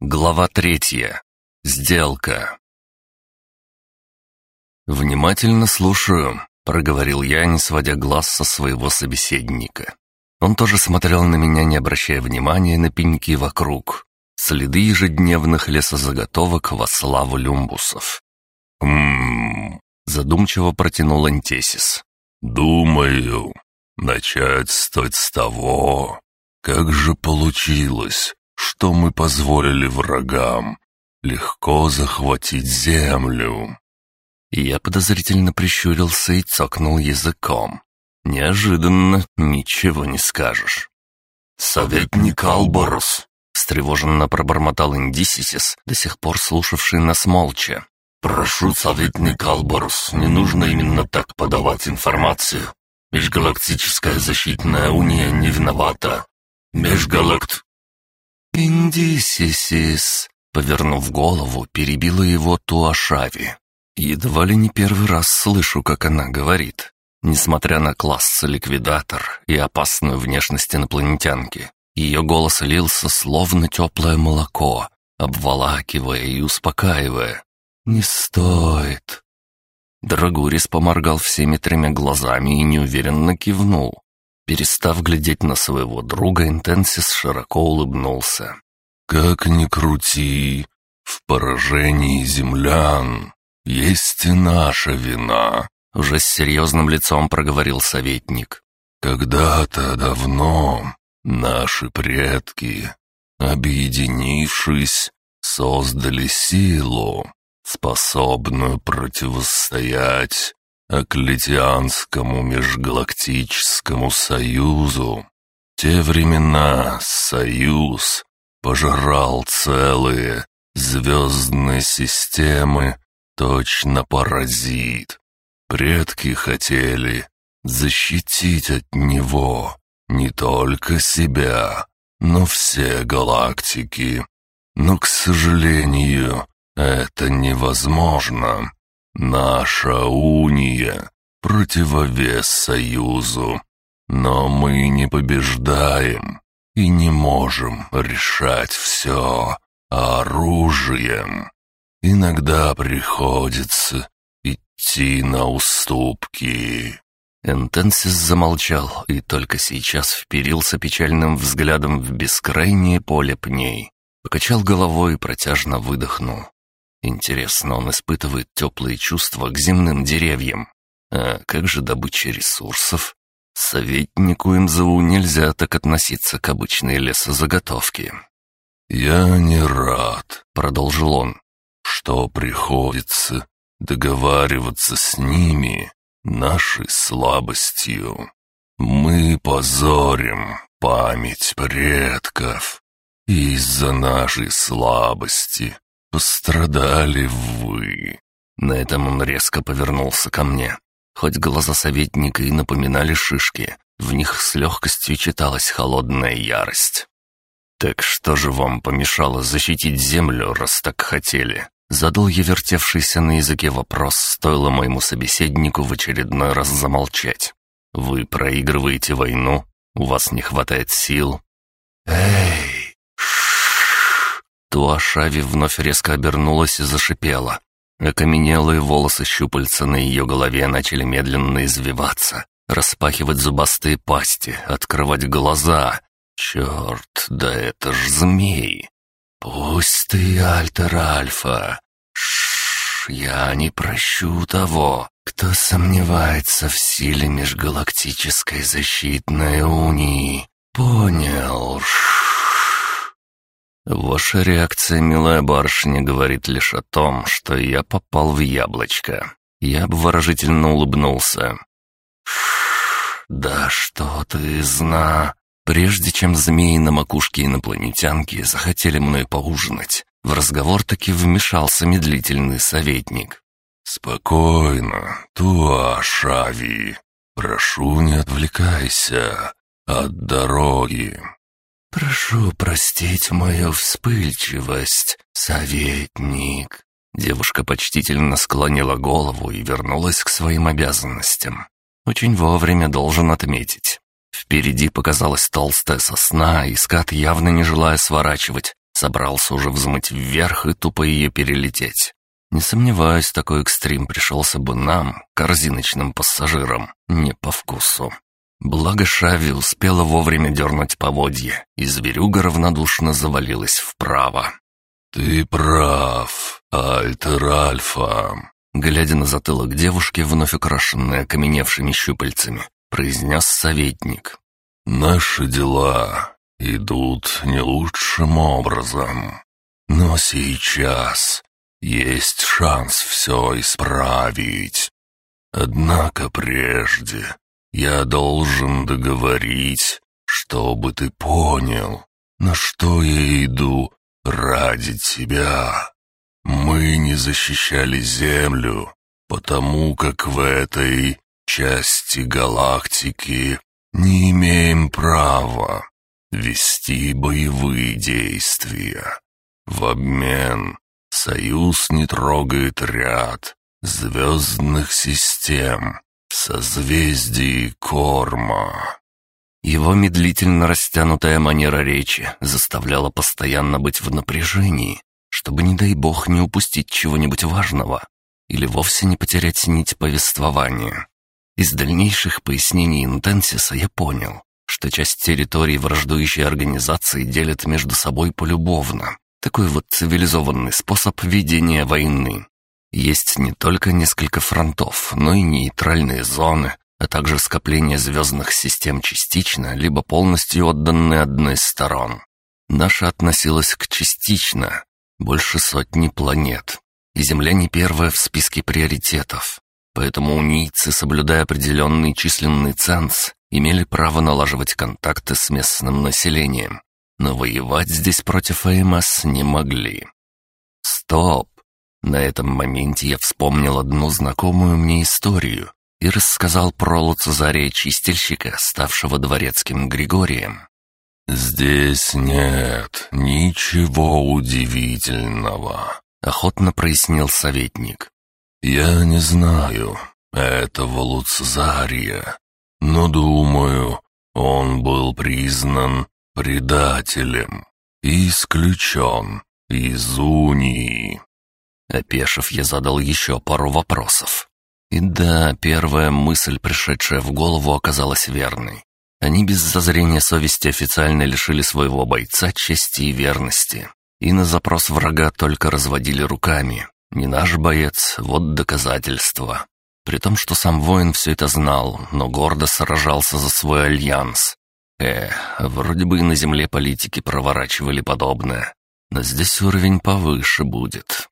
Глава третья. Сделка. «Внимательно слушаю», — проговорил я, не сводя глаз со своего собеседника. Он тоже смотрел на меня, не обращая внимания на пеньки вокруг. Следы ежедневных лесозаготовок во славу люмбусов. «Ммм...» — задумчиво протянул Антесис. «Думаю, начать стоит с того, как же получилось, что мы позволили врагам легко захватить землю. Я подозрительно прищурился и цокнул языком. Неожиданно, ничего не скажешь. «Советник Алборос!» — встревоженно пробормотал Индисисис, до сих пор слушавший нас молча. «Прошу, советник Алборос, не нужно именно так подавать информацию. Межгалактическая защитная уния не виновата. Межгалакт...» «Индисисис!» — повернув голову, перебила его Туашави. Едва ли не первый раз слышу, как она говорит. Несмотря на класс ликвидатор и опасную внешность инопланетянки, ее голос лился словно теплое молоко, обволакивая и успокаивая. «Не стоит». Драгурис поморгал всеми тремя глазами и неуверенно кивнул. Перестав глядеть на своего друга, Интенсис широко улыбнулся. «Как ни крути, в поражении землян есть и наша вина», — уже с серьезным лицом проговорил советник. «Когда-то давно наши предки, объединившись, создали силу, способную противостоять Аклетианскому межгалактическому союзу. Те времена союз пожрал целые звездные системы, точно паразит. Предки хотели защитить от него не только себя, но все галактики. Но, к сожалению, это невозможно. Наша уния – противовес союзу. Но мы не побеждаем и не можем решать все оружием. Иногда приходится идти на уступки». Энтенсис замолчал и только сейчас вперился печальным взглядом в бескрайнее поле пней. Покачал головой и протяжно выдохнул. Интересно, он испытывает теплые чувства к земным деревьям. А как же добыча ресурсов? Советнику МЗУ нельзя так относиться к обычной лесозаготовке. «Я не рад», — продолжил он, — «что приходится договариваться с ними нашей слабостью. Мы позорим память предков, из-за нашей слабости «Пострадали вы!» На этом он резко повернулся ко мне. Хоть глаза советника и напоминали шишки, в них с легкостью читалась холодная ярость. «Так что же вам помешало защитить землю, раз так хотели?» Задал я вертевшийся на языке вопрос, стоило моему собеседнику в очередной раз замолчать. «Вы проигрываете войну? У вас не хватает сил?» «Эй!» стула Шави вновь резко обернулась и зашипела. Окаменелые волосы щупальца на ее голове начали медленно извиваться, распахивать зубастые пасти, открывать глаза. «Черт, да это ж змей!» «Пусть ты, Альтер Альфа!» «Шш, я не прощу того, кто сомневается в силе межгалактической защитной унии!» «Понял, шш!» «Ваша реакция, милая барышня, говорит лишь о том, что я попал в яблочко». Я обворожительно улыбнулся. Да что ты зна...» Прежде чем змеи на макушке инопланетянки захотели мной поужинать, в разговор таки вмешался медлительный советник. «Спокойно, Туашави. Прошу, не отвлекайся от дороги. «Прошу простить мою вспыльчивость, советник». Девушка почтительно склонила голову и вернулась к своим обязанностям. Очень вовремя должен отметить. Впереди показалась толстая сосна, и скат, явно не желая сворачивать, собрался уже взмыть вверх и тупо ее перелететь. Не сомневаюсь, такой экстрим пришелся бы нам, корзиночным пассажирам, не по вкусу. Благо Шави успела вовремя дернуть поводья, и зверюга равнодушно завалилась вправо. «Ты прав, Альтер Альфа», — глядя на затылок девушки, вновь украшенной окаменевшими щупальцами, произнес советник. «Наши дела идут не лучшим образом, но сейчас есть шанс все исправить. Однако прежде я должен договорить, чтобы ты понял, на что я иду ради тебя. Мы не защищали Землю, потому как в этой части галактики не имеем права вести боевые действия. В обмен Союз не трогает ряд звездных систем, созвездии корма». Его медлительно растянутая манера речи заставляла постоянно быть в напряжении, чтобы, не дай бог, не упустить чего-нибудь важного или вовсе не потерять нить повествования. Из дальнейших пояснений Интенсиса я понял, что часть территорий враждующей организации делят между собой полюбовно. Такой вот цивилизованный способ ведения войны. Есть не только несколько фронтов, но и нейтральные зоны, а также скопления звездных систем частично, либо полностью отданные одной из сторон. Наша относилась к частично, больше сотни планет, и Земля не первая в списке приоритетов. Поэтому унийцы, соблюдая определенный численный ценз, имели право налаживать контакты с местным населением, но воевать здесь против АМС не могли. «Стоп!» На этом моменте я вспомнил одну знакомую мне историю и рассказал про Луцезария Чистильщика, ставшего дворецким Григорием. «Здесь нет ничего удивительного», — охотно прояснил советник. «Я не знаю этого Луцезария, но думаю, он был признан предателем и исключен из унии. Опешив, я задал еще пару вопросов. И да, первая мысль, пришедшая в голову, оказалась верной. Они без зазрения совести официально лишили своего бойца чести и верности. И на запрос врага только разводили руками. «Не наш боец, вот доказательство». При том, что сам воин все это знал, но гордо сражался за свой альянс. Э, вроде бы и на земле политики проворачивали подобное. Но здесь уровень повыше будет.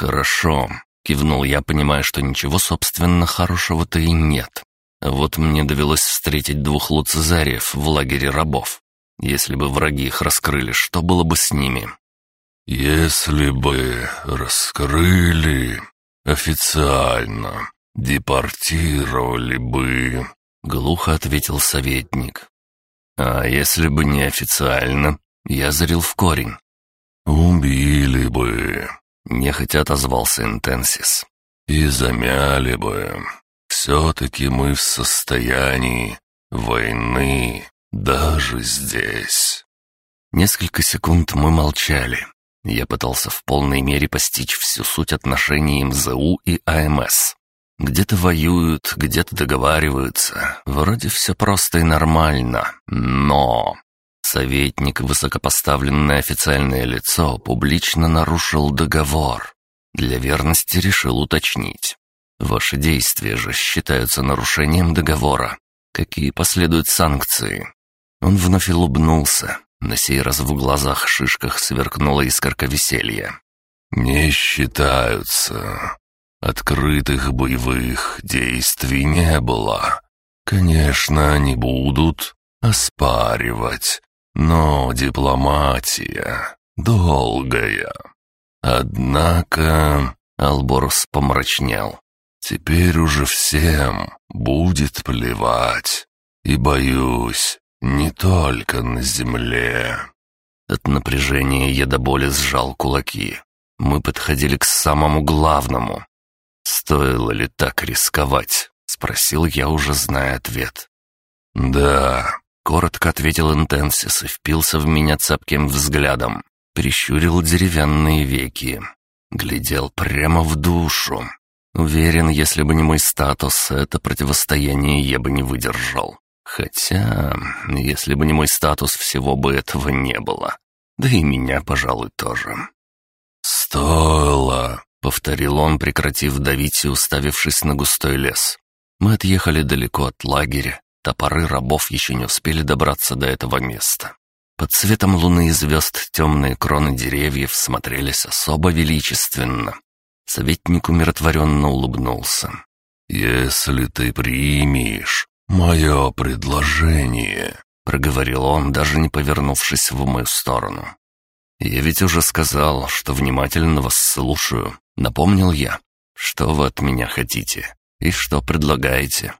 «Хорошо», — кивнул я, понимая, что ничего, собственно, хорошего-то и нет. Вот мне довелось встретить двух луцезариев в лагере рабов. Если бы враги их раскрыли, что было бы с ними? «Если бы раскрыли официально, депортировали бы», — глухо ответил советник. «А если бы неофициально?» — я зарил в корень. «Убили бы», Нехотя отозвался Интенсис. «И замяли бы. Все-таки мы в состоянии войны даже здесь». Несколько секунд мы молчали. Я пытался в полной мере постичь всю суть отношений МЗУ и АМС. Где-то воюют, где-то договариваются. Вроде все просто и нормально, но... Советник, высокопоставленное официальное лицо, публично нарушил договор. Для верности решил уточнить. Ваши действия же считаются нарушением договора. Какие последуют санкции? Он вновь улыбнулся. На сей раз в глазах-шишках сверкнула искорка веселья. «Не считаются. Открытых боевых действий не было. Конечно, они будут оспаривать, но дипломатия долгая. Однако Алборс помрачнел. Теперь уже всем будет плевать. И боюсь, не только на земле. От напряжения я до боли сжал кулаки. Мы подходили к самому главному. «Стоило ли так рисковать?» — спросил я, уже зная ответ. «Да, Коротко ответил Интенсис и впился в меня цепким взглядом. Прищурил деревянные веки. Глядел прямо в душу. Уверен, если бы не мой статус, это противостояние я бы не выдержал. Хотя, если бы не мой статус, всего бы этого не было. Да и меня, пожалуй, тоже. «Стоило!» — повторил он, прекратив давить и уставившись на густой лес. Мы отъехали далеко от лагеря, Топоры рабов еще не успели добраться до этого места. Под светом луны и звезд темные кроны деревьев смотрелись особо величественно. Советник умиротворенно улыбнулся. «Если ты примешь мое предложение», — проговорил он, даже не повернувшись в мою сторону. «Я ведь уже сказал, что внимательно вас слушаю», — напомнил я. «Что вы от меня хотите? И что предлагаете?»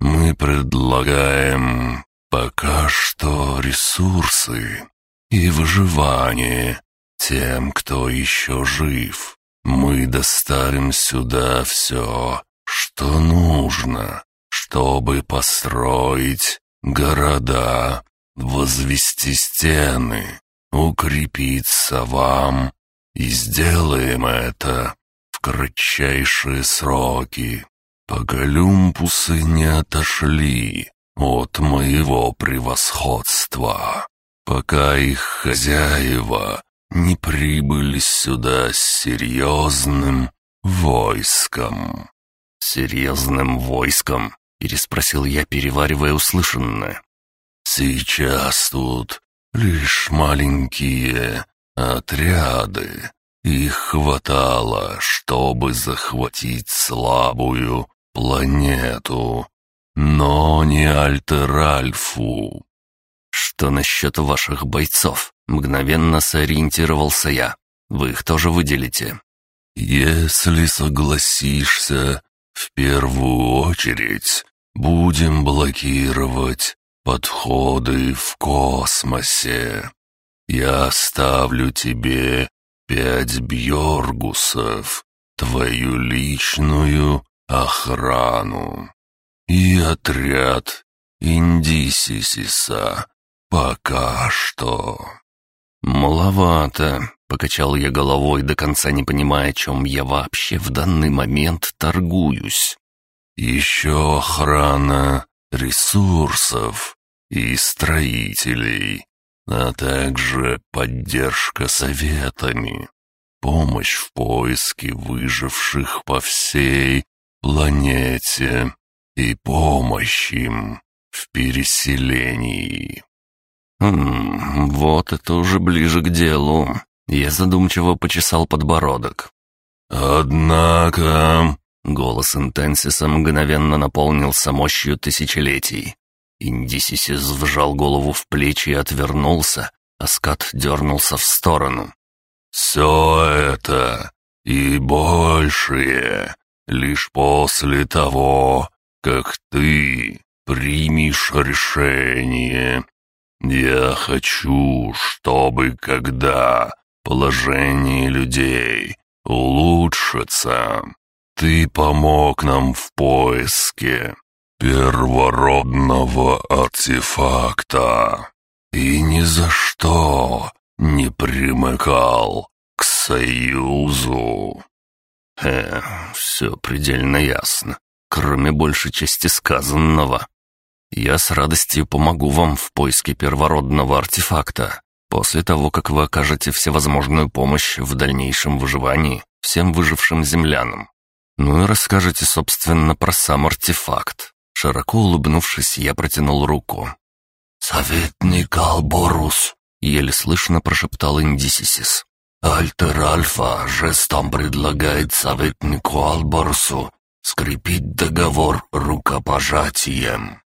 Мы предлагаем пока что ресурсы и выживание тем, кто еще жив. Мы доставим сюда все, что нужно, чтобы построить города, возвести стены, укрепиться вам, и сделаем это в кратчайшие сроки. Поголюмпусы не отошли от моего превосходства, пока их хозяева не прибыли сюда с серьезным войском. «Серьезным войском?» — переспросил я, переваривая услышанное. «Сейчас тут лишь маленькие отряды. Их хватало, чтобы захватить слабую Планету. Но не Альтер Альфу. Что насчет ваших бойцов? Мгновенно сориентировался я. Вы их тоже выделите? Если согласишься, в первую очередь будем блокировать подходы в космосе. Я оставлю тебе пять бьоргусов, твою личную охрану. И отряд Индисисиса пока что. «Маловато», — покачал я головой, до конца не понимая, о чем я вообще в данный момент торгуюсь. «Еще охрана ресурсов и строителей, а также поддержка советами, помощь в поиске выживших по всей планете и помощь им в переселении. Хм, вот это уже ближе к делу. Я задумчиво почесал подбородок. Однако... Голос Интенсиса мгновенно наполнился мощью тысячелетий. Индисисис вжал голову в плечи и отвернулся, а скат дернулся в сторону. «Все это и большее лишь после того, как ты примешь решение. Я хочу, чтобы когда положение людей улучшится, ты помог нам в поиске первородного артефакта и ни за что не примыкал к союзу. Э, все предельно ясно, кроме большей части сказанного. Я с радостью помогу вам в поиске первородного артефакта. После того, как вы окажете всевозможную помощь в дальнейшем выживании всем выжившим землянам. Ну и расскажете, собственно, про сам артефакт. Широко улыбнувшись, я протянул руку. «Советник Алборус», — еле слышно прошептал Индисисис. Альтер Альфа жестом предлагает советнику Алборсу скрепить договор рукопожатием.